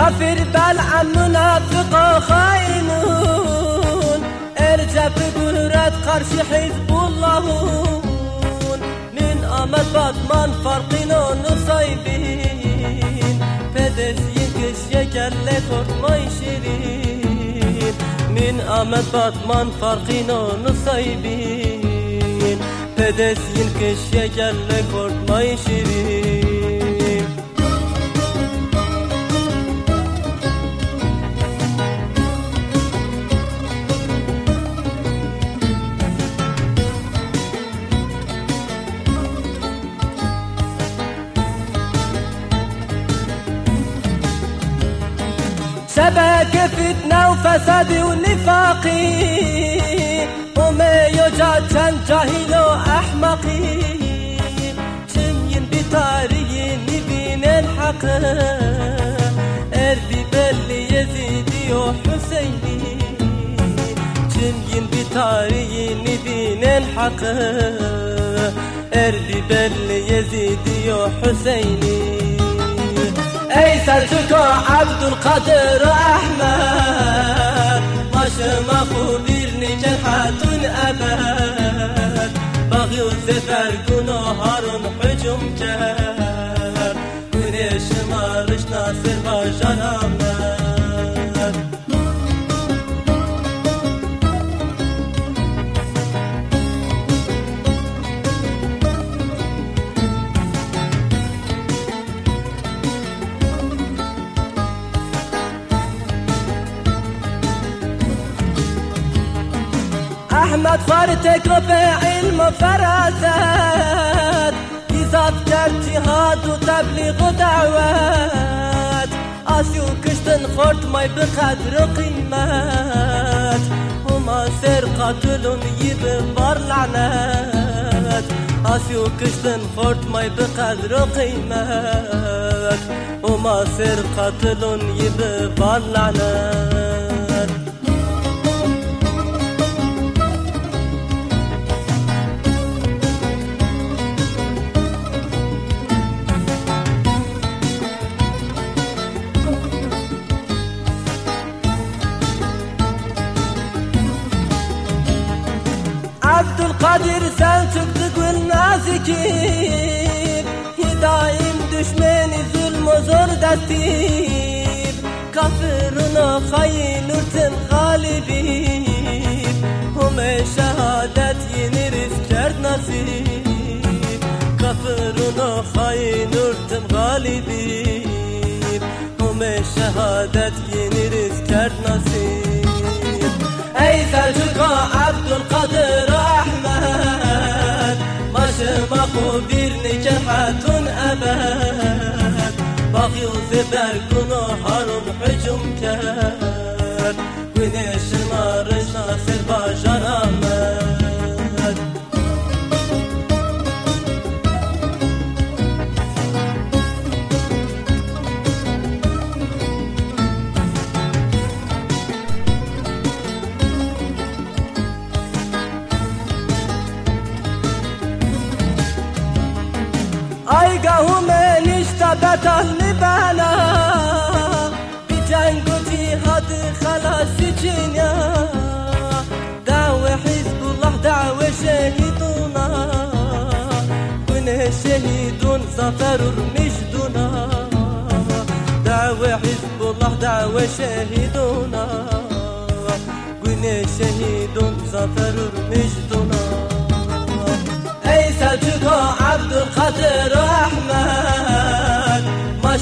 كافر بلعم منافق خاينون ارجع بقدرات قرش حزب اللهون من أمد batman farkına nusaybin Pedes yıkış yekelle korkmay şirin Min amet batman farkına nusaybin Pedes yıkış yekelle korkmay şirin سبك فتنة وفساد ونفاقي وما يوجد جاهل وأحمقي شمين بطاري نبين الحق. أربي بل يزيدي وحسيني. شمين بطاري نبين الحق. أربي بل يزيدي وحسيني. ای سلجوک عبدالقادر احمد ماشما خوبیر نیکن حتون ابد باقی و زفر گناهارون حجوم کرد گونه شمارش ناصر باشان أحمد فرتك رفيع المفرسات كثافة جهاد وتبليغ دعوات أسيو كشتن خورت ماي بقدر قيمات وما سير قتلهم يب بار لعنات أسيو كشتن خورت ماي بقدر قيمات وما سير قتلهم يب بار لعنات Kadir Selçuklu Gülnaz ekip Hidayim düşmeni zulm zor dertip Kafiruna hayin urtin galibip Hume şehadet yeniriz kert nasip. Kafiruna hayin urtin galibip Hume şehadet yeniriz kert nasip. Ey Selçuk'a Abdülkadir'a حتون ابد باقی آیگاه من اشتبت أهل بلا. بی جنگ و جهاد خلاص جنیا. دعوة حزب الله دعوة شهيدنا كنا شهيدون ظفر مجدنا دعوة حزب الله دعوة شهيدنا كنا شهيدون ظفر مجدنا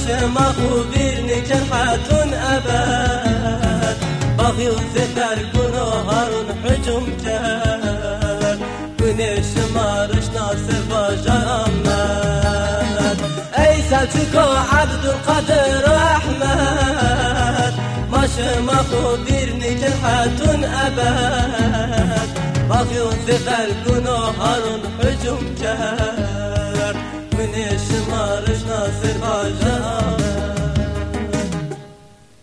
ماشما خوبیر نیکن حتون ابد باقی و زفر گناهارون حجوم کرد گونه شمارش ناصر باشان آمد ای سلجوق عبدالقادر احمد ماشما خوبیر نیکن حتون ابد باقی و زفر گناهارون حجوم کرد Kimin yaşım ağrış nasır bacağım